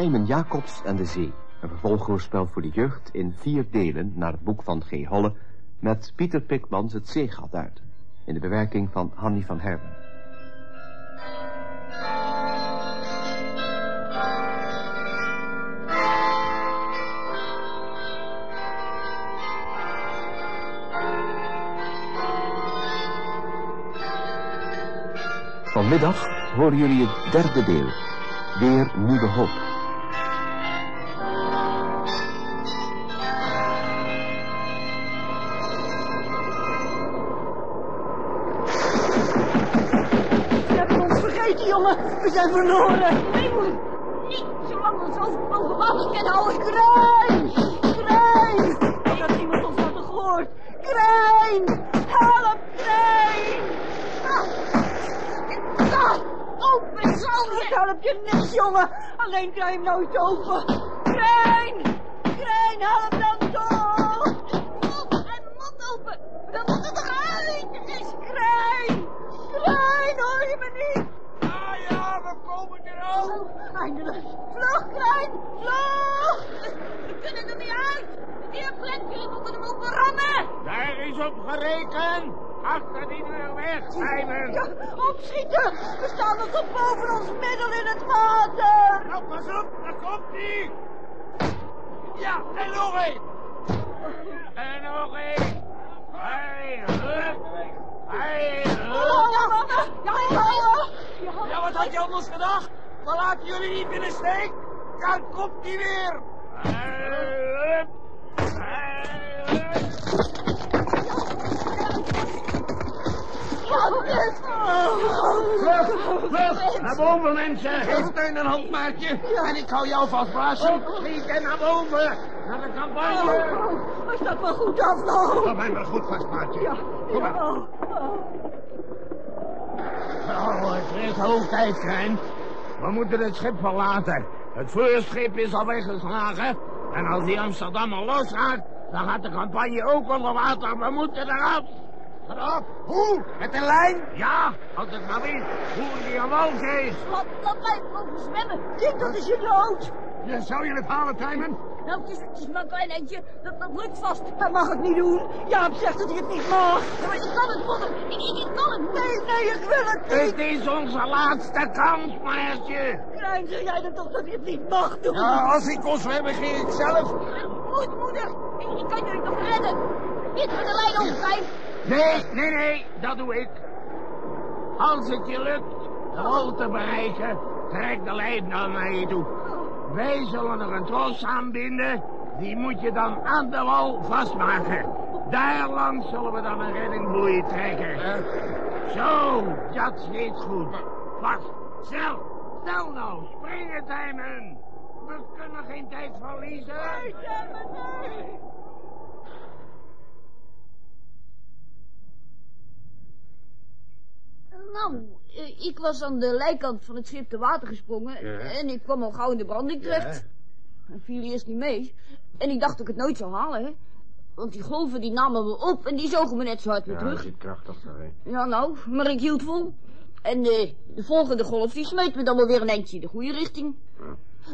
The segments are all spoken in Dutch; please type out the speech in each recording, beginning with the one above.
Tijmen Jacobs en de Zee. Een vervolghoorspel voor de jeugd in vier delen naar het boek van G. Holle... met Pieter Pikmans Het Zeegat uit. In de bewerking van Hanny van Herben. Vanmiddag horen jullie het derde deel. Weer Nieuwe Hoop. Jongen. We zijn verloren. Nee, moeder. Niet zolang we zo boven water kunnen houden. Krijn! Krijn! Ik had iemand ons hadden gehoord. Krijn! Help, Krijn! Ah, open zal Ik help je niks, jongen. Alleen krijg je hem nooit open. Krijn! Krijn, help dan toch! Mond en mond open! We moeten eruit! Het is Krijn! Krijn, hoor je me niet? We eindelijk. Vlug! Vlug! We kunnen er niet uit! Meneer Brent, jullie moeten hem open rammen! Daar is op gerekend. Achter die deur weg, Simon. Ja, opschieten! We staan nog tot boven ons middel in het water! Nou, pas op, daar komt hij. Ja, en nog één. En nog één. Hey, hup. Hey, hup. ja, mama! Ja, ja, ja! Ja, wat had je anders gedacht? We laten jullie niet in de steek. Daar komt hij weer. Vlug, vlug, naar boven mensen. Geef Teun een handmaatje. En ik hou jou vast, Blaasje. Schiet en naar boven. Naar de campagne. Hij staat wel goed af, nou. Hou mij maar goed vast, maatje. Ja, Kom maar. ja, oh, oh. Oh, het is hoog tijd, Krijn. We moeten het schip verlaten. Het vuurschip is al weggeslagen. En als die Amsterdammer losgaat, dan gaat de campagne ook onder water. We moeten eraf. Eraf? Hoe? Met een lijn? Ja, als ik maar weet hoe die aan wal is. Laat, laat mij mogen zwemmen! Kind, dat is je dood. Ja, zou je het halen, Timon? Nou, het is, het is maar een klein. Dat, dat lukt vast. Hij mag het niet doen. Jaap zegt dat hij het niet mag. Ja, maar ik kan het, moeder. Ik, ik, ik kan het. Nee, nee, ik wil het niet. Het is onze laatste kans, meisje. Krijn, zeg jij dan toch dat hij het niet mag doen? Ja, als ik kon zwemmen, ging ik zelf. Goed, moeder. Ik, ik kan jullie nog redden. Niet met de lijn omkrijgen. Nee, nee, nee, dat doe ik. Als het je lukt de wal te bereiken, trek de lijn naar je toe. Wij zullen er een tros aanbinden, die moet je dan aan de wal vastmaken. Daar langs zullen we dan een reddingboei trekken. Zo, dat zit goed. Vast, snel, snel nou, springen, Timon. We kunnen geen tijd verliezen. Nou, eh, ik was aan de lijkant van het schip te water gesprongen. En ik kwam al gauw in de branding terecht. En viel eerst niet mee. En ik dacht dat ik het nooit zou halen, hè. Want die golven die namen me op en die zogen me net zo hard weer terug. zit krachtig hè. Ja, nou, maar ik hield vol. En eh, de volgende golf die smeet me dan wel weer een eindje in de goede richting.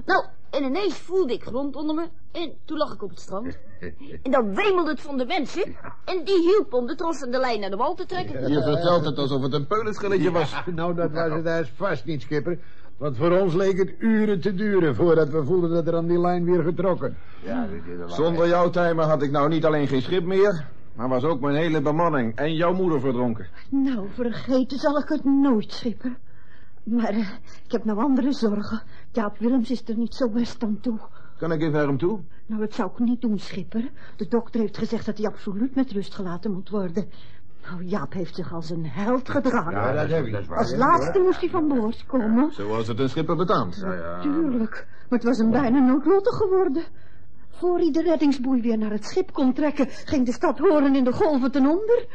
Nou, en ineens voelde ik grond onder me. En toen lag ik op het strand. En dan wemelde het van de mensen. En die hielpen om de tros en de lijn naar de wal te trekken. Je vertelt het alsof het een peulenschilletje was. Nou, dat was het juist vast niet, schipper. Want voor ons leek het uren te duren voordat we voelden dat er aan die lijn weer getrokken. Zonder jouw timer had ik nou niet alleen geen schip meer... maar was ook mijn hele bemanning en jouw moeder verdronken. Nou, vergeten zal ik het nooit, schipper. Maar eh, ik heb nou andere zorgen. Jaap Willems is er niet zo best aan toe. Kan ik even naar hem toe? Nou, dat zou ik niet doen, schipper. De dokter heeft gezegd dat hij absoluut met rust gelaten moet worden. Nou, Jaap heeft zich als een held gedragen. dat heb ik. als laatste moest hij van boord komen. Zoals het een schipper betaamt. Tuurlijk, maar het was hem bijna noodlottig geworden. Voor hij de reddingsboei weer naar het schip kon trekken, ging de stad Horen in de golven ten onder.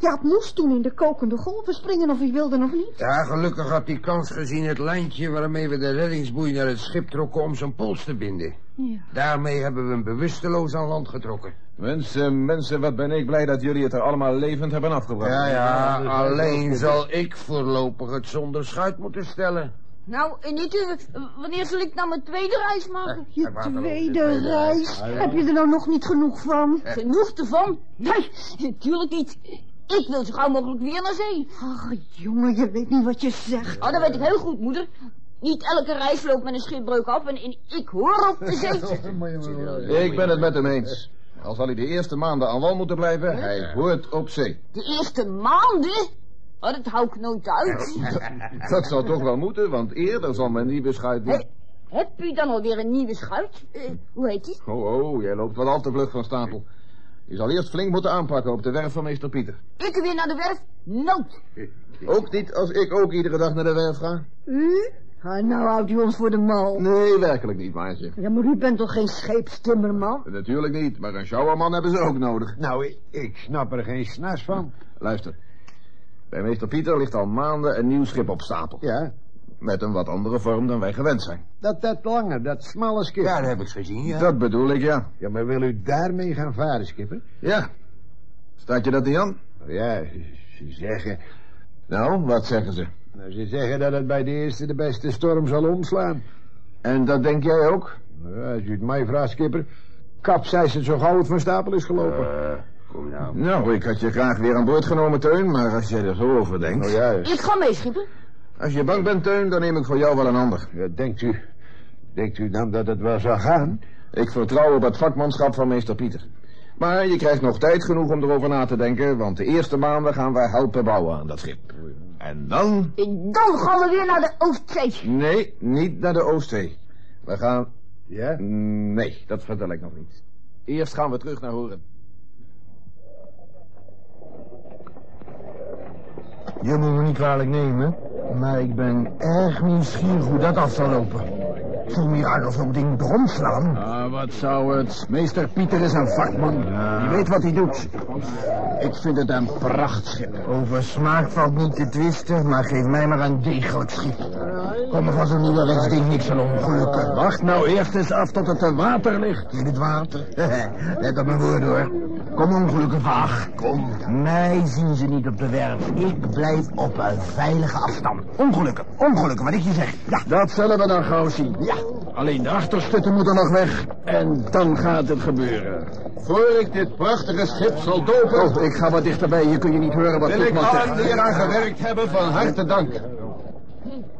Jaap moest toen in de kokende golven springen of hij wilde nog niet. Ja, gelukkig had hij kans gezien het lijntje waarmee we de reddingsboei naar het schip trokken om zijn pols te binden. Ja. Daarmee hebben we hem bewusteloos aan land getrokken. Mensen, mensen, wat ben ik blij dat jullie het er allemaal levend hebben afgebracht. Ja, ja, alleen zal ik voorlopig het zonder schuit moeten stellen. Nou, en ik, eh, wanneer zal ik nou mijn tweede reis maken? Je tweede reis. Heb je er nou nog niet genoeg van? Genoeg ervan? Nee, natuurlijk niet. Ik wil zo gauw mogelijk weer naar zee. Ach, jongen, je weet niet wat je zegt. Oh, dat weet ik heel goed, moeder. Niet elke reis loopt met een schipbreuk af en, en ik hoor op de zee. Ik ben het met hem eens. Al zal hij de eerste maanden aan wal moeten blijven, hij hoort op zee. De eerste maanden? Oh, dat hou ik nooit uit. Dat zal toch wel moeten, want eerder zal mijn nieuwe schuit niet... heb u dan alweer een nieuwe schuit? Eh, hoe heet die? Oh, oh, jij loopt wel al te vlug van stapel. Je zal eerst flink moeten aanpakken op de werf van meester Pieter. Ik weer naar de werf? Nood. Ook niet als ik ook iedere dag naar de werf ga? U? Ah, nou houdt u ons voor de mal. Nee, werkelijk niet, maatje. Ja, maar u bent toch geen scheepstimmerman? Natuurlijk niet, maar een sjouwerman hebben ze ook nodig. Nou, ik, ik snap er geen snas van. Luister. Bij meester Pieter ligt al maanden een nieuw schip op stapel. Ja, Met een wat andere vorm dan wij gewend zijn. dat, dat lange, dat smalle schip. Ja, dat heb ik gezien, ja. Dat bedoel ik, ja. Ja, maar wil u daarmee gaan varen, schipper? Ja. Staat je dat niet aan? Ja, ze- ze zeggen... Nou, wat zeggen ze? Nou, ze zeggen dat het bij de eerste de beste storm zal omslaan. En dat denk jij ook? Nou, als u het mij vraagt, skipper... Kapseis het zo gauw het van stapel is gelopen. Kom nou. Nou, ik had je graag weer aan boord genomen, Teun, maar als jij er zo over denkt... nou ja, Ik ga mee, schipper. Als je bang bent, Teun, dan neem ik voor jou wel een ander. ja, denkt u... Denkt u dan dat het wel zou gaan? Ik vertrouw op het vakmanschap van meester Pieter. Maar je krijgt nog tijd genoeg om erover na te denken, want de eerste maanden gaan wij helpen bouwen aan dat schip. En dan... En dan gaan we weer naar de Oostzee. Nee, niet naar de Oostzee. We gaan... Ja? Nee, dat vertel ik nog niet. Eerst gaan we terug naar Horen. Je moet me niet kwalijk nemen, maar ik ben erg nieuwsgierig hoe dat af zal lopen. Zo'n mirakel zo'n ding omslaan. Ah, wat zou het? Meester Pieter is een vakman. Die weet wat hij doet. Ik vind het een prachtschip. Over smaak valt niet te twisten, maar geef mij maar een degelijk schip. Kom er van zo'n nieuwe ding niks aan ongelukken. Wacht nou eerst eens af tot het te water ligt. In het water. Let op mijn woord hoor. Kom ongelukken vaag. Kom. Mij zien ze niet op de werf. Ik blijf op een veilige afstand. Ongelukken, ongelukken, wat ik je zeg. Ja. Dat zullen we dan gauw zien. Ja. Alleen de achterstutten moeten nog weg. En dan gaat het gebeuren. Voor ik dit prachtige schip zal dopen... Oh, ik ga wat dichterbij. Je kun je niet horen wat wil ik allen die eraan gewerkt hebben van harte danken.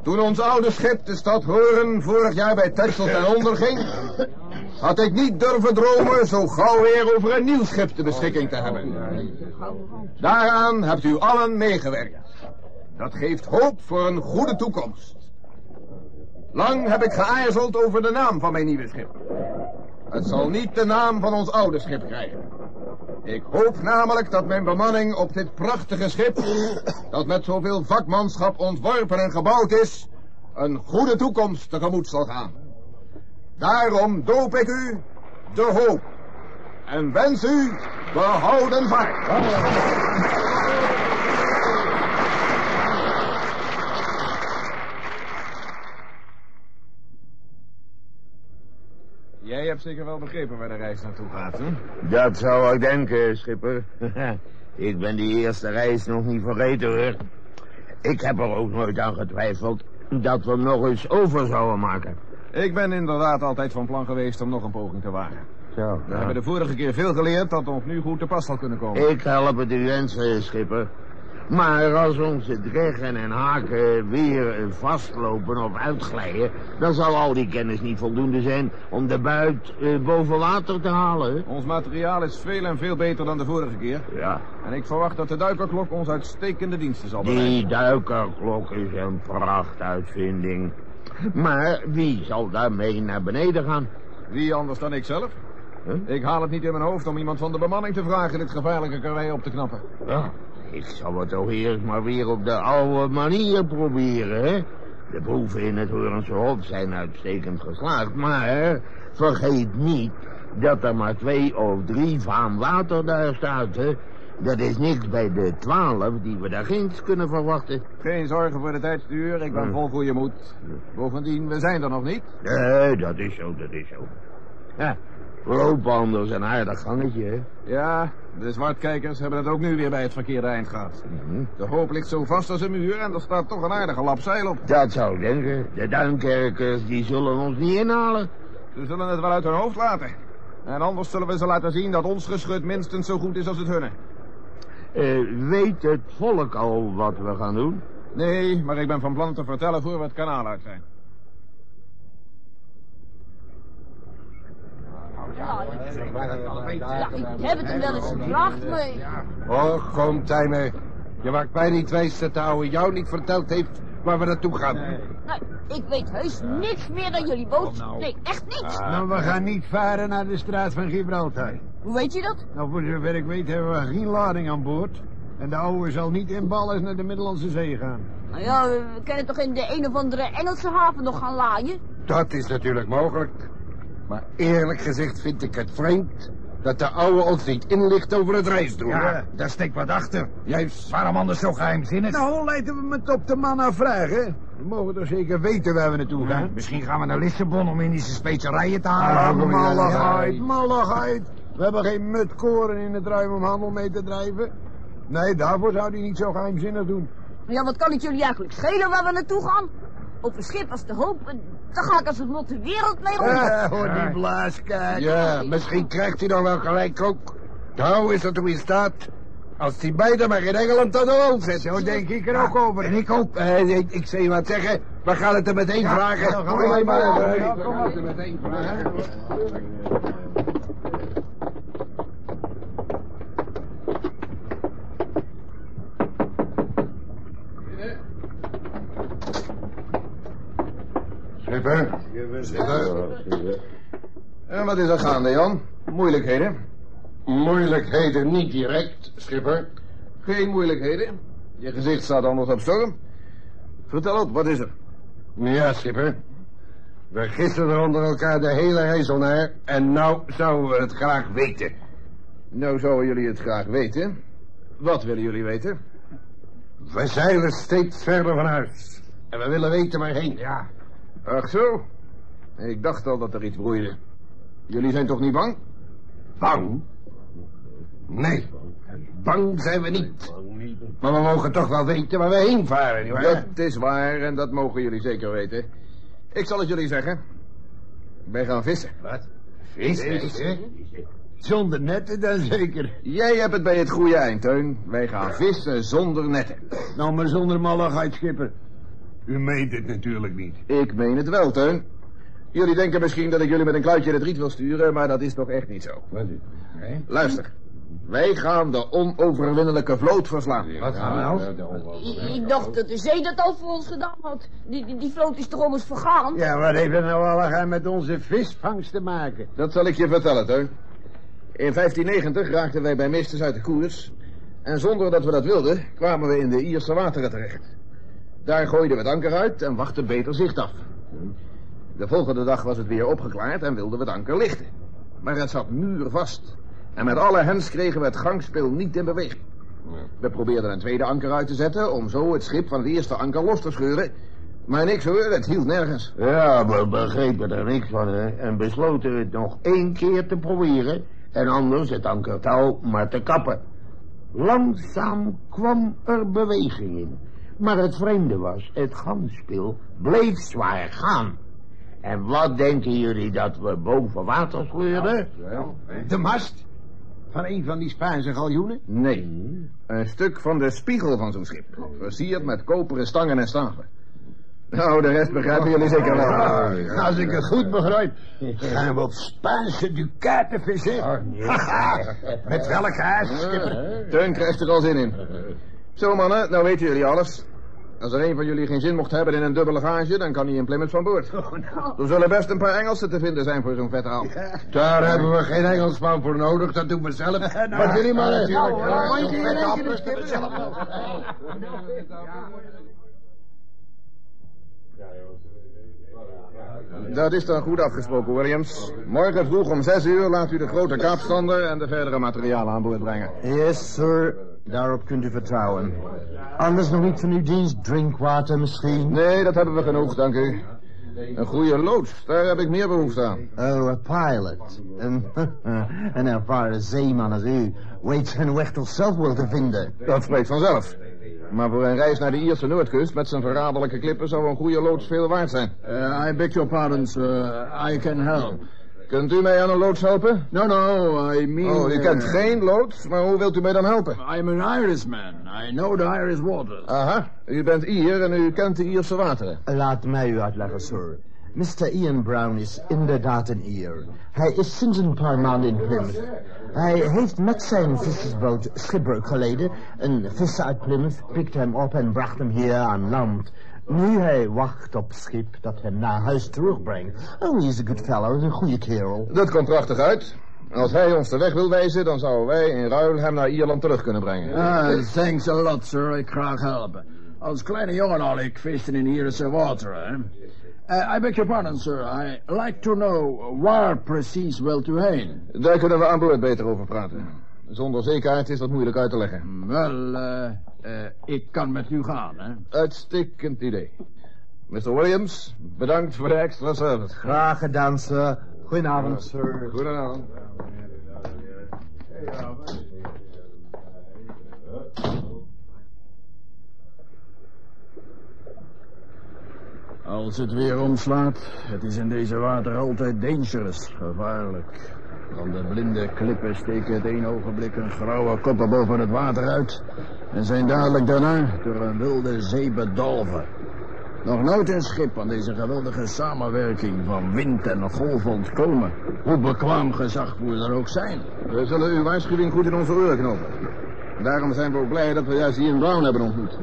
Toen ons oude schip, de stad Horen, vorig jaar bij Texel ten onder ging... had ik niet durven dromen zo gauw weer over een nieuw schip de beschikking te hebben. Daaraan hebt u allen meegewerkt. Dat geeft hoop voor een goede toekomst. Lang heb ik geaarzeld over de naam van mijn nieuwe schip. Het zal niet de naam van ons oude schip krijgen. Ik hoop namelijk dat mijn bemanning op dit prachtige schip, dat met zoveel vakmanschap ontworpen en gebouwd is, een goede toekomst tegemoet zal gaan. Daarom doop ik u de hoop en wens u behouden vaart. Jij hebt zeker wel begrepen waar de reis naartoe gaat, hè? Dat zou ik denken, schipper. ik ben die eerste reis nog niet vergeten, hoor. Ik heb er ook nooit aan getwijfeld dat we nog eens over zouden maken. Ik ben inderdaad altijd van plan geweest om nog een poging te wagen. Zo, We hebben de vorige keer veel geleerd dat ons nu goed te pas zal kunnen komen. Ik help het u wensen, schipper. Maar als onze dreggen en haken weer vastlopen of uitglijden... dan zal al die kennis niet voldoende zijn om de buit eh, boven water te halen. Ons materiaal is veel en veel beter dan de vorige keer. Ja, En ik verwacht dat de duikerklok ons uitstekende diensten zal bereiden. die duikerklok is een prachtuitvinding. Maar wie zal daarmee naar beneden gaan? Wie anders dan ik zelf? Huh? Ik haal het niet in mijn hoofd om iemand van de bemanning te vragen dit gevaarlijke karwei op te knappen. Ja, ik zal het toch eerst maar weer op de oude manier proberen, hè? De proeven in het Hoornse Hof zijn uitstekend geslaagd, maar vergeet niet dat er maar twee of drie vaan water daar staat, hè? Dat is niks bij de twaalf die we daar ginds kunnen verwachten. Geen zorgen voor de tijdstuur, ik ben Hmm. vol goede moed. Bovendien, we zijn er nog niet. Nee, dat is zo, dat is zo. Ja, lopen anders een aardig gangetje, hè? Ja, de zwartkijkers hebben het ook nu weer bij het verkeerde eind gehad. Mhm. De hoop ligt zo vast als een muur en er staat toch een aardige lap zeil op. Dat zou ik denken. De duinkerkers, die zullen ons niet inhalen. Ze zullen het wel uit hun hoofd laten. En anders zullen we ze laten zien dat ons geschut minstens zo goed is als het hunne. Eh, weet het volk al wat we gaan doen? Nee, maar ik ben van plan te vertellen voor we het kanaal uit zijn. Ja, ik heb het hem wel eens gevraagd, maar... Och, kom, Tijmer. Je maakt mij niet wijs dat de ouwe jou niet verteld heeft waar we naartoe gaan. Nou, ik weet heus niks meer dan jullie boot. Nee, echt niks. Nou, we gaan niet varen naar de straat van Gibraltar. Hoe weet je dat? Nou, voor zover ik weet hebben we geen lading aan boord. En de ouwe zal niet in ballen naar de Middellandse Zee gaan. Nou ja, we kunnen toch in de een of andere Engelse haven nog gaan laaien? Dat is natuurlijk mogelijk. Maar eerlijk gezegd vind ik het vreemd dat de ouwe ons niet inlicht over het reisdoel. Ja, daar steekt wat achter. Juist. Waarom anders zo geheimzinnig? Nou, laten we het op de man afvragen. We mogen toch zeker weten waar we naartoe gaan? Misschien gaan we naar Lissabon om Indische specerijen te Ah, halen. malligheid, malligheid. We hebben geen mut koren in het ruim om handel mee te drijven. Nee, daarvoor zou hij niet zo geheimzinnig doen. Ja, wat kan het jullie eigenlijk schelen waar we naartoe gaan? Op een schip als de hoop, eh, dan ga ik als het lot de wereld mee rond. Ja, hoor die blaas, kijk. Ja, misschien krijgt hij dan wel gelijk ook. De ouwe is er toe in staat. Als die beiden maar in Engeland aan de wal zet. Zo denk ik er ook over. En ik ook. Eh, ik, ik zou je wat zeggen. We gaan het er meteen vragen. dan gaan we Kom maar. Ja, We gaan het er meteen vragen. Schipper. Schipper. En wat is er gaande, Jan? Moeilijkheden? Moeilijkheden niet direct, schipper. Geen moeilijkheden. Je gezicht staat anders op storm. Vertel op, wat is er? Ja, schipper. We gissen er onder elkaar de hele reis al naar. En nou zouden we het graag weten. Nou zouden jullie het graag weten. Wat willen jullie weten? We zeilen steeds verder van huis. En we willen weten waarheen. Ja. Ach zo. Ik dacht al dat er iets broeide. Jullie zijn toch niet bang? Bang? Nee. Bang zijn we niet. Maar we mogen toch wel weten waar we heen varen, nietwaar? Dat is waar en dat mogen jullie zeker weten. Ik zal het jullie zeggen. Wij gaan vissen. Wat? Vissen? Zonder netten dan zeker. Jij hebt het bij het goede eind, Teun. Wij gaan vissen zonder netten. Nou, maar zonder malligheid, schipper. U meent het natuurlijk niet. Ik meen het wel, Teun. Jullie denken misschien dat ik jullie met een kluitje het riet wil sturen, maar dat is toch echt niet zo. Wat is het? Luister. Wij gaan de onoverwinnelijke vloot verslaan. Wat gaan we nou? Ik, dacht dat de zee dat al voor ons gedaan had. Die, die, die vloot is toch om ons vergaan? Ja, wat heeft het nou allemaal met onze visvangst te maken? Dat zal ik je vertellen, Teun. In 1590 raakten wij bij Meesters uit de koers. En zonder dat we dat wilden, kwamen we in de Ierse wateren terecht. Daar gooiden we het anker uit en wachten beter zicht af. De volgende dag was het weer opgeklaard en wilden we het anker lichten. Maar het zat muurvast. En met alle hens kregen we het gangspeel niet in beweging. We probeerden een tweede anker uit te zetten om zo het schip van het eerste anker los te scheuren. Maar niks hoor, het hield nergens. Ja, we begrepen er niks van. En besloten het nog één keer te proberen. En anders het ankertouw maar te kappen. Langzaam kwam er beweging in. Maar het vreemde was, het gangspeel bleef zwaar gaan. En wat denken jullie dat we boven water sleurden? De mast? Van een van die Spaanse galjoenen? Nee, een stuk van de spiegel van zo'n schip. Versierd met koperen stangen en staven. Nou, de rest begrijpen jullie zeker wel. Als ik het goed begrijp, gaan we op Spaanse ducaten vissen. Haha, Met welk huis, schipper? Teun krijgt er al zin in. Zo mannen, nou weten jullie alles. Als er een van jullie geen zin mocht hebben in een dubbele gage, dan kan hij in Plymouth van boord. Er zullen best een paar Engelsen te vinden zijn voor zo'n vette. Daar hebben we geen Engelsman voor nodig, dat doen we zelf. Wat jullie mannen? Nou, appels, de doe het zelf wel. Dat is dan goed afgesproken, Williams. Morgen vroeg om zes uur laat u de grote kaapstander en de verdere materialen aan boord brengen. Yes, sir. Daarop kunt u vertrouwen. Anders nog niet van uw dienst drinkwater misschien? Nee, dat hebben we genoeg, dank u. Een goede loods, daar heb ik meer behoefte aan. Oh, een pilot. Een, een ervaren zeeman als u weet zijn weg toch zelf wel te vinden. Dat spreekt vanzelf. Maar voor een reis naar de Ierse Noordkust met zijn verraderlijke klippen zou een goede loods veel waard zijn. Uh, I beg your pardon, sir. I can help. Kunt u mij aan een loods helpen? No, no, I mean... Oh, u kent uh, geen loods, maar hoe wilt u mij dan helpen? I'm an Irishman. I know the Irish waters. Aha, u bent Ier en u kent de Ierse wateren. Laat mij u uitleggen, sir. Mr. Ian Brown is inderdaad een Ier. Hij is sinds een paar maanden in Plymouth. Hij heeft met zijn vissersboot schipbreuk geleden. Een visser uit Plymouth pikte hem op en bracht hem hier aan land. Nu hij wacht op schip dat hem naar huis terugbrengt. Oh, hij is een good fellow, een goede kerel. Dat komt prachtig uit. Als hij ons de weg wil wijzen, dan zouden wij in ruil hem naar Ierland terug kunnen brengen. Ah, thanks a lot, sir. Ik graag helpen. Als kleine jongen al ik visten in Ierse wateren. Uh, I beg your pardon, sir. I like to know waar precies wilt u heen? Daar kunnen we aan boord beter over praten. Zonder zekerheid is dat moeilijk uit te leggen. Wel, uh, uh, ik kan met u gaan, hè? Uitstekend idee. Mr. Williams, bedankt voor de extra service. Graag gedaan, sir. Goedenavond, sir. Goedenavond. Als het weer omslaat, het is in deze water altijd dangerous, gevaarlijk. Van de blinde klippen steken het een ogenblik een grauwe koppen boven het water uit... en zijn dadelijk daarna door een wilde zee bedolven. Nog nooit een schip aan deze geweldige samenwerking van wind en golf ontkomen. Hoe bekwaam gezagvoerder ook zijn. We zullen uw waarschuwing goed in onze oren knopen. Daarom zijn we ook blij dat we juist Ian Brown hebben ontmoet.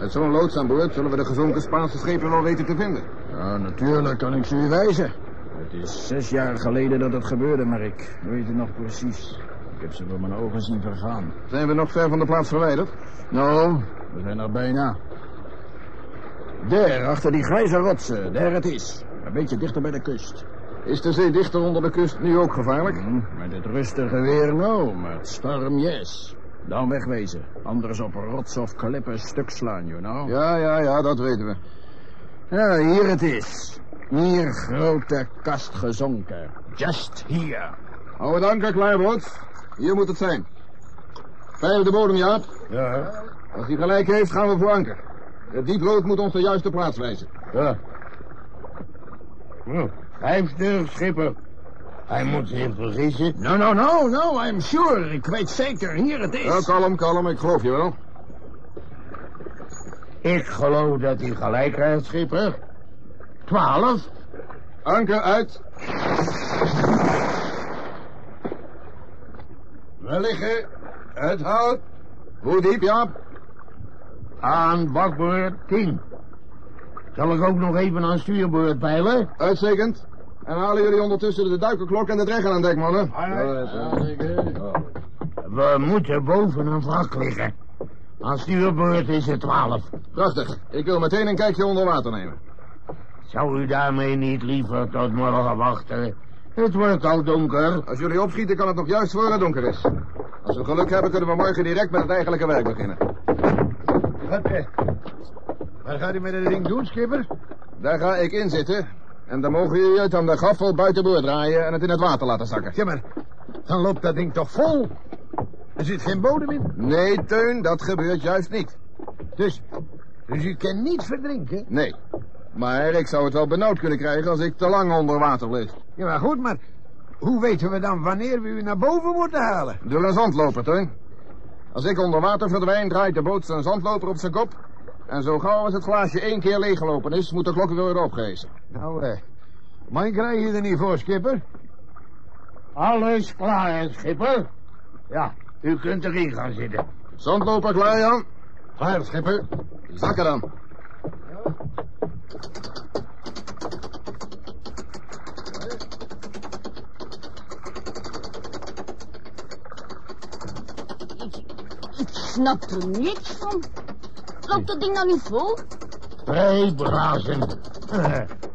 Met zo'n loods aan boord zullen we de gezonken Spaanse schepen wel weten te vinden. Ja, natuurlijk kan ik ze u wijzen. Het is zes jaar geleden dat het gebeurde, maar ik weet het nog precies. Ik heb ze voor mijn ogen zien vergaan. Zijn we nog ver van de plaats verwijderd? Nou, we zijn er bijna. Daar, achter die grijze rotsen, daar het is. Een beetje dichter bij de kust. Is de zee dichter onder de kust nu ook gevaarlijk? Hm, met het rustige weer, nou, met storm, yes. Dan wegwezen. Anders op rots of klippen stuk slaan, you know. Ja, ja, ja, dat weten we. Ja, hier het is. Hier grote kast gezonken. Just here. Hou het anker klaar, boot. Hier moet het zijn. Veilig de bodem, Jaap. Ja. Als hij gelijk heeft, gaan we voor anker. Het dieprood moet ons de juiste plaats wijzen. Ja. Hm, Vijftig schipper. Hij moet zich vergissen. No, no, no, no, I'm sure. Ik weet zeker, hier het is. Ja, kalm, kalm, ik geloof je wel. Ik geloof dat hij gelijk krijgt, schipper. Twaalf. Anker uit. We liggen. Het hout. Hoe diep, Jaap? Aan bakboord tien. Zal ik ook nog even aan stuurboord peilen? Uitstekend. En halen jullie ondertussen de duikerklok en de dregger aan dek, mannen. We moeten boven een wrak liggen. Aan stuurboord is het twaalf. Prachtig. Ik wil meteen een kijkje onder water nemen. Zou u daarmee niet liever tot morgen wachten? Het wordt al donker. Als jullie opschieten, kan het nog juist voor het donker is. Als we geluk hebben, kunnen we morgen direct met het eigenlijke werk beginnen. Wat, eh, wat gaat u met het ding doen, skipper? Daar ga ik in zitten. En dan mogen jullie het aan de gaffel buitenboord draaien en het in het water laten zakken. Ja, maar dan loopt dat ding toch vol? Er zit geen bodem in. Nee, Teun, dat gebeurt juist niet. Dus, dus u kan niet verdrinken? Nee. Maar ik zou het wel benauwd kunnen krijgen als ik te lang onder water bleef. Ja, maar goed, maar hoe weten we dan wanneer we u naar boven moeten halen? Door een zandloper, Teun. Als ik onder water verdwijn, draait de boot zijn zandloper op zijn kop. En zo gauw als het glaasje één keer leeggelopen is, moet de klok weer worden opgehezen. Nou, eh, mijn krijg je er niet voor, skipper. Alles klaar, schipper? Ja, u kunt erin gaan zitten. Zandloper klaar, Jan? Klaar, schipper. Zakken dan. Ik snap er niks van. Loopt dat ding nou niet vol? Treebrazen.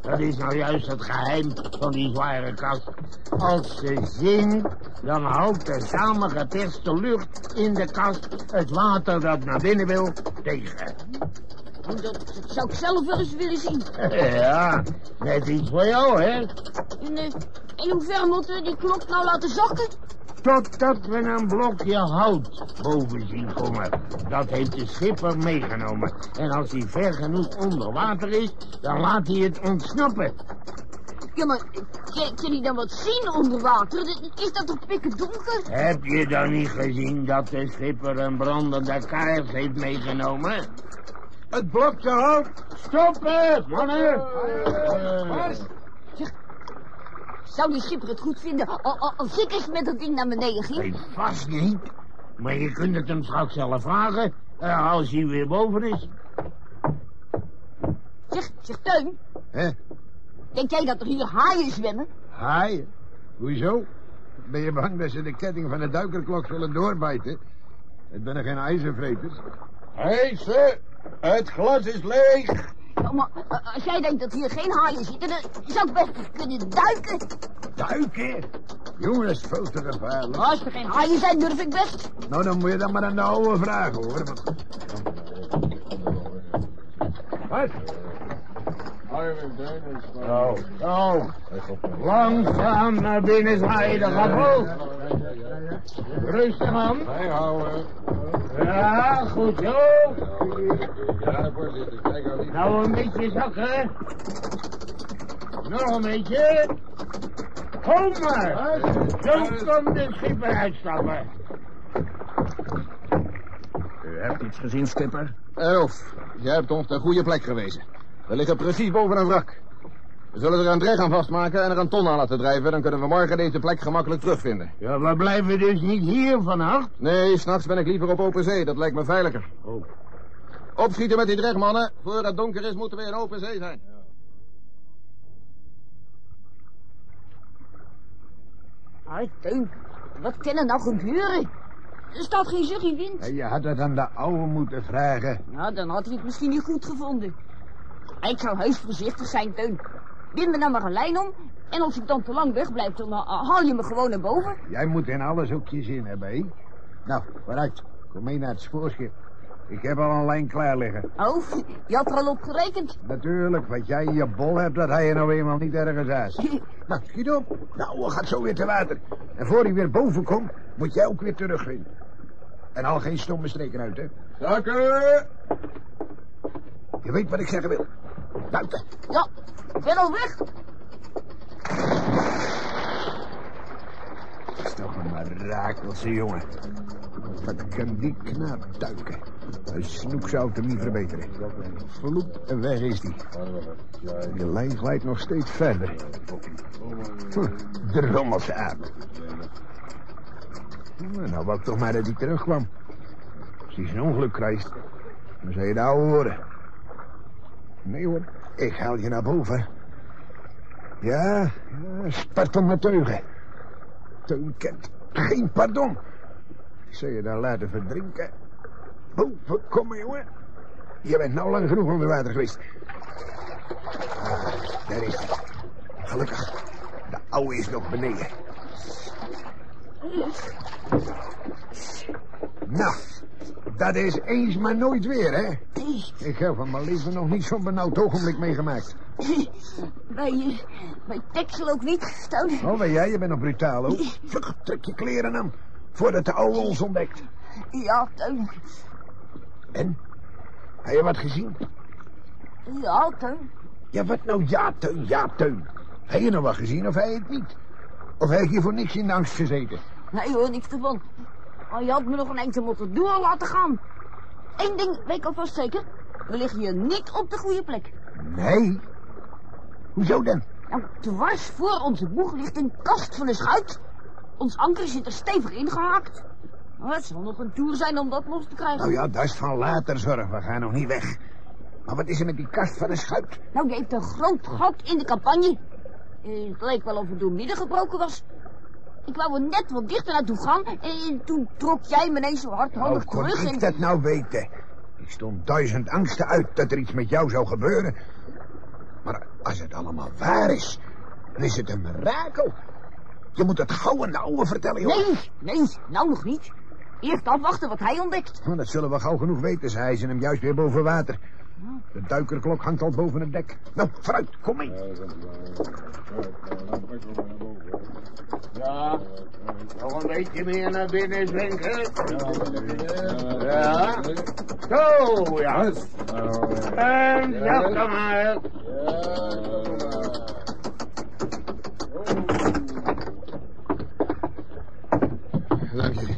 Dat is nou juist het geheim van die zware kast. Als ze zingt, dan houdt de samengeperste lucht in de kast het water dat naar binnen wil tegen. Dat, dat zou ik zelf wel eens willen zien. Ja, net iets voor jou, hè? En, eh, en hoe ver moeten we die klok nou laten zakken? Totdat we een blokje hout boven zien komen. Dat heeft de schipper meegenomen. En als hij ver genoeg onder water is, dan laat hij het ontsnappen. Ja, maar kan, hij dan wat zien onder water? Is dat toch pikken donker? Heb je dan niet gezien dat de schipper een brandende kaars heeft meegenomen? Het blokje hout. Stoppen, mannen! Zou die schipper het goed vinden al- al- als ik eens met dat ding naar beneden ging? Nee, vast niet. Maar je kunt het hem straks zelf vragen, eh, als hij weer boven is. Zeg, zeg Teun, Hè? denk jij dat er hier haaien zwemmen? Haaien? Hoezo? Ben je bang dat ze de ketting van de duikerklok zullen doorbijten? Het ben er geen ijzervreters. Hé, ze! Het glas is leeg! Ja, maar eh, als jij denkt dat hier geen haaien zitten, dan zou ik best kunnen duiken. Duiken? Jongen, dat is veel te gevaarlijk. Maar als er geen haaien zijn, durf ik best. Nou, dan moet je dan maar aan de oude vragen, hoor. Wat? Zo, zo. Langzaam naar binnen zwaaien, Gabbel. Rustig aan. Wij houden. Ja, goed zo. Ja, voorzitter, kijk al niet. Nou, een beetje zakken. Nog een beetje. Kom maar. Zo kan de schipper uitstappen. U hebt iets gezien, skipper? Elf, jij hebt ons de goede plek gewezen. We liggen precies boven een wrak. We zullen er een dreg aan vastmaken en er een ton aan laten drijven. Dan kunnen we morgen deze plek gemakkelijk terugvinden. Ja, we blijven dus niet hier vannacht. Nee, s'nachts ben ik liever op open zee. Dat lijkt me veiliger. Oh. Opschieten met die dreg, mannen. Voor het donker is, moeten we in open zee zijn. Hé, Teun, wat kan er nou gebeuren? Er staat geen zuchtje wind. je had het aan de ouwe moeten vragen. Nou, dan had hij het misschien niet goed gevonden. Ik zou heus voorzichtig zijn, Teun. Bind me nou maar een lijn om. En als ik dan te lang wegblijf, dan uh, haal je me gewoon naar boven. Jij moet in alles ook je zin hebben, hè? Nou, vooruit. Kom mee naar het spoorschip. Ik heb al een lijn klaar liggen. Oh, je had er al op gerekend. Natuurlijk, wat jij in je bol hebt, dat hij je nou eenmaal niet ergens uit. nou, schiet op. Nou, we gaat zo weer te water. En voor hij weer boven komt, moet jij ook weer terugvinden. En al geen stomme streken uit, hè? Zakken! Je weet wat ik zeggen wil. Buiten. Ja, ik ben al weg. Dat is toch een mirakelse jongen. Wat kan die knaap duiken? Een snoek zou het niet verbeteren. Vloep en weg is die. De lijn glijdt nog steeds verder. Hm, de aap. Nou, nou wou toch maar dat hij terugkwam. Als hij zijn ongeluk krijgt, dan zou je ouwe horen. Nee hoor, ik haal je naar boven. Ja, spartel met teugen. Teun kent geen pardon. Ik zal je daar laten verdrinken. Boven, kom maar, jongen. Je bent nou lang genoeg onder water geweest. Ah, daar is hij. Gelukkig. De ouwe is nog beneden. Nou, dat is eens maar nooit weer, hè? Ik heb van mijn leven nog niet zo'n benauwd ogenblik meegemaakt. Bij, bij Texel ook niet, Teun. Oh, ben jij? Je bent nog brutaal, ook. Trek je kleren aan, voordat de ouwe ons ontdekt. Ja, Teun. En? Heb je wat gezien? Ja, Teun. Ja, wat nou ja, Teun, ja, Teun. Heb je nou wat gezien of je het niet? Of heb je voor niks in de angst gezeten? Nee hoor, niks ervan. Maar je had me nog een enkele moeten door laten gaan. Eén ding weet ik alvast zeker. We liggen hier niet op de goede plek. Nee. Hoezo dan? Nou, dwars voor onze boeg ligt een kast van een schuit. Ons anker zit er stevig ingehaakt. Nou, het zal nog een toer zijn om dat los te krijgen. Nou ja, dat is van later zorg. We gaan nog niet weg. Maar wat is er met die kast van een schuit? Nou, die heeft een groot gat in de campagne. Eh, Het leek wel of het door midden gebroken was. Ik wou er net wat dichter naartoe gaan en toen trok jij me ineens zo hardhandig Hoe kon terug ik dat nou weten? Ik stond duizend angsten uit dat er iets met jou zou gebeuren. Maar als het allemaal waar is, dan is het een mirakel. Je moet het gauw aan de ouwe vertellen, joh. Nee, nee, nou nog niet. Eerst afwachten wat hij ontdekt. Nou, dat zullen we gauw genoeg weten, zei ze hem juist weer boven water. De duikerklok hangt al boven het dek. Nou, vooruit, kom mee. Ja, nog een beetje meer naar binnen zwenken. Ja. Zo, ja. En zacht dan maar. Dank je.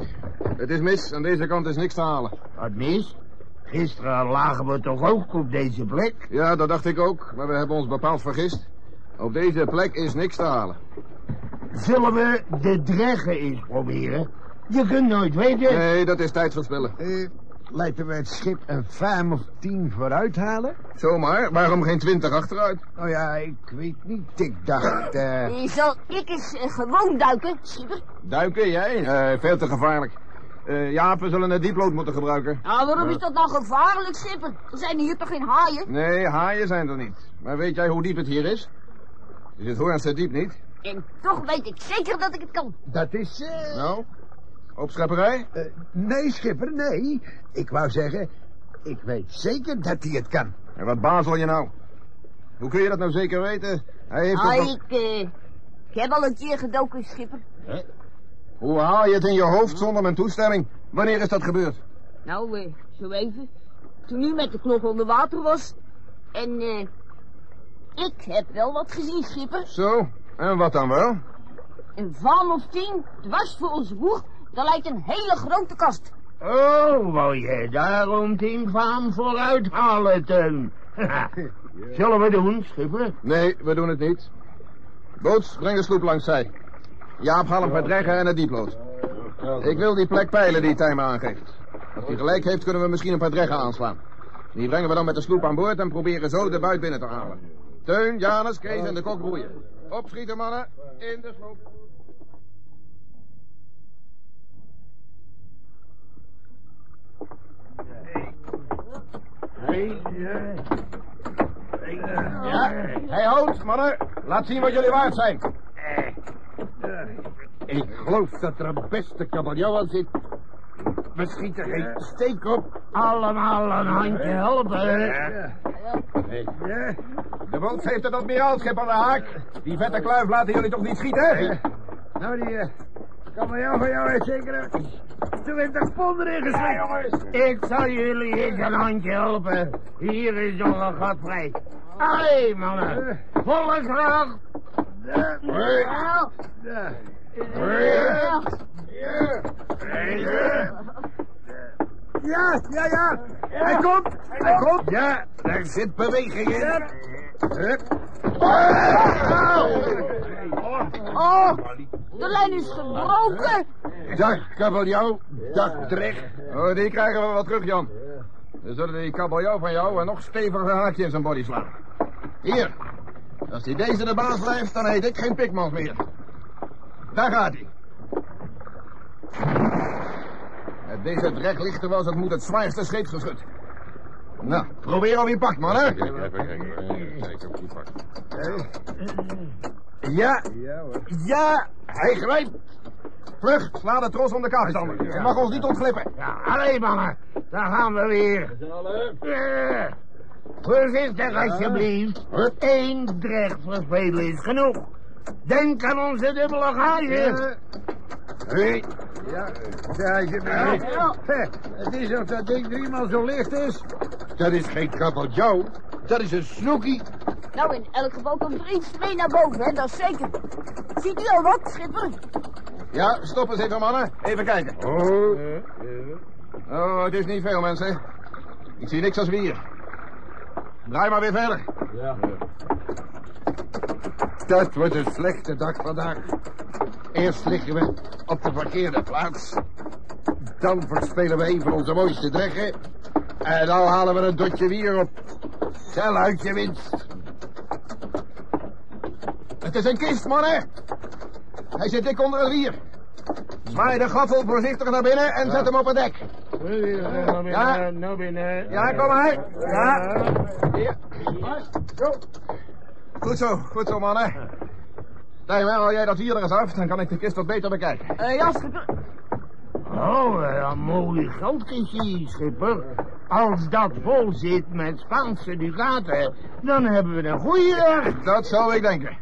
Het is mis, aan deze kant is niks te halen. Wat mis? Gisteren lagen we toch ook op deze plek? Ja, dat dacht ik ook, maar we hebben ons bepaald vergist. Op deze plek is niks te halen. Zullen we de dreggen eens proberen? Je kunt nooit weten. Nee, dat is tijd verspillen. Eh, laten we het schip een faam of tien vooruit halen? Zomaar, waarom geen twintig achteruit? Nou ja, ik weet niet. Ik dacht, eh... Zal ik eens gewoon duiken, schipper? Duiken, jij? Eh, veel te gevaarlijk. Eh Jaap, we zullen een dieplood moeten gebruiken. Nou, waarom is dat nou gevaarlijk, schipper? Er zijn hier toch geen haaien? Nee, haaien zijn er niet. Maar weet jij hoe diep het hier is? Is het Hoornse diep niet? En toch weet ik zeker dat ik het kan. Dat is, eh... Nou? Opschepperij? eh, nee, schipper, nee. Ik wou zeggen, ik weet zeker dat hij het kan. En wat bazel je nou? Hoe kun je dat nou zeker weten? Hij heeft Ah, het nog- ik, eh, ik heb al een keer gedoken, schipper. Hoe haal je het in je hoofd zonder mijn toestemming? Wanneer is dat gebeurd? Nou, eh, zo even. Toen u met de knop onder water was. En, eh, ik heb wel wat gezien, schipper. Zo, en wat dan wel? Een vaan of tien, dwars voor onze boeg. Daar lijkt een hele grote kast. Oh, wou je daarom tien faam vooruit halen, Teun? Zullen we doen, schipper? Nee, we doen het niet. Boots, breng de sloep langs zij. Jaap, hem met en het dieplood. Ik wil die plek peilen die Tijmen aangeeft. Als hij gelijk heeft, kunnen we misschien een paar dreggen aanslaan. Die brengen we dan met de sloep aan boord en proberen zo de buit binnen te halen. Teun, Janus, Kees en de kok roeien. Opschieten, mannen. In de sloep. Ja, hij houdt, mannen. Laat zien wat jullie waard zijn. Ik geloof dat er een beste kabeljauw aan zit. We schieten geen steek op. Allemaal een handje helpen. De boot heeft het admiraalschip aan de haak. Die vette kluif laten jullie toch niet schieten? Nou, die uh, kabeljauw van jou heeft zeker 20 pond erin geslikt. Ik zal jullie eens een handje helpen. Hier is nog een gat vrij. Allee, mannen. Volle kracht. Ja, Ja, ja, ja. Hij komt. Hij komt. Ja, er zit beweging in. Oh, de lijn is gebroken. Dag, kabeljauw. Dag, dreig. Oh, die krijgen we wel terug, Jan. We zullen die kabeljauw van jou een nog steviger haakje in zijn body slaan. Hier. Als die deze de baas blijft, dan heet ik geen pikmans meer. Daar gaat hij. Met deze drek ligt er wel als het moet het zwaarste scheepsgeschut. Nou, probeer of je pakt, man, hè? Ja, ja, hij grijpt. Vlug, sla de tros om de kaakstander. Ze mag ons niet ontglippen. Ja, allee, mannen. Daar gaan we weer. Ja. Voorzichtig, alsjeblieft. Eén drecht verspelen is genoeg. Denk aan onze dubbele gage. Hey, Ja. Hé, Het is of dat ding driemaal zo licht is. dat is geen kabeljauw. Dat is een snoekie. Nou, in elk geval komt er iets mee naar boven, hè, dat is zeker. Ziet u al wat, schipper? Ja, stop eens even, mannen. Even kijken. Oh. Oh, het is niet veel, mensen. Ik zie niks als wier. Draai maar weer verder. Dat wordt een slechte dag vandaag. Eerst liggen we op de verkeerde plaats. Dan verspelen we een van onze mooiste dreggen. En dan halen we een dotje wier op. Tel uit je winst. Het is een kist, mannen. Hij zit dik onder het wier. Zwaai de gaffel voorzichtig naar binnen en zet hem op het dek. Ja. Nou binnen. Ja, kom maar. Ja. Hier. Zo. Goed zo, goed zo, mannen. Nee, haal jij dat wier er eens af, dan kan ik de kist wat beter bekijken. Eh, ja, schipper. Oh, een mooi geldkistje, schipper. Als dat vol zit met Spaanse ducaten, dan hebben we een goede. Dat zou ik denken.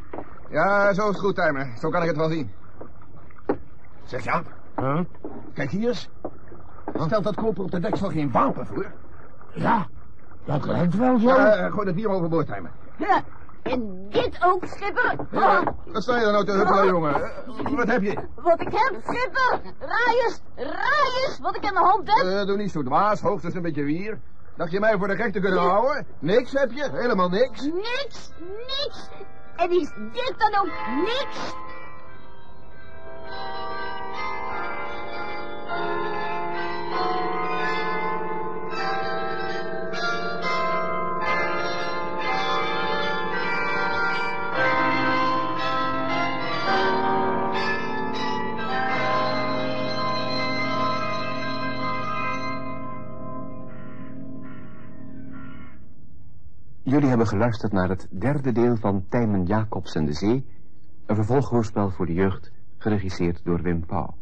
Ja, zo is het goed, Timer. Zo kan ik het wel zien. Zeg Jaap, Huh? kijk hier eens. Stelt dat koper op de deksel geen wapen voor? Ja, dat lijkt wel zo. Ja, eh, gooi het bier overboord, Timer. Ja, en dit ook, schipper. Ja, wat sta je dan nou te huppelen, jongen? Wat heb je? wat ik heb, schipper. Raaiers, raaiers, wat ik in mijn hand heb. Eh, doe niet zo dwaas, hoogstens een beetje wier. Dacht je mij voor de gek te kunnen houden? Niks heb je, helemaal niks. Niks, niks. En is dit dan ook niks? Jullie hebben geluisterd naar het derde deel van Tijmen Jacobs en de Zee, een vervolghoorspel voor de jeugd, geregisseerd door Wim Pauw.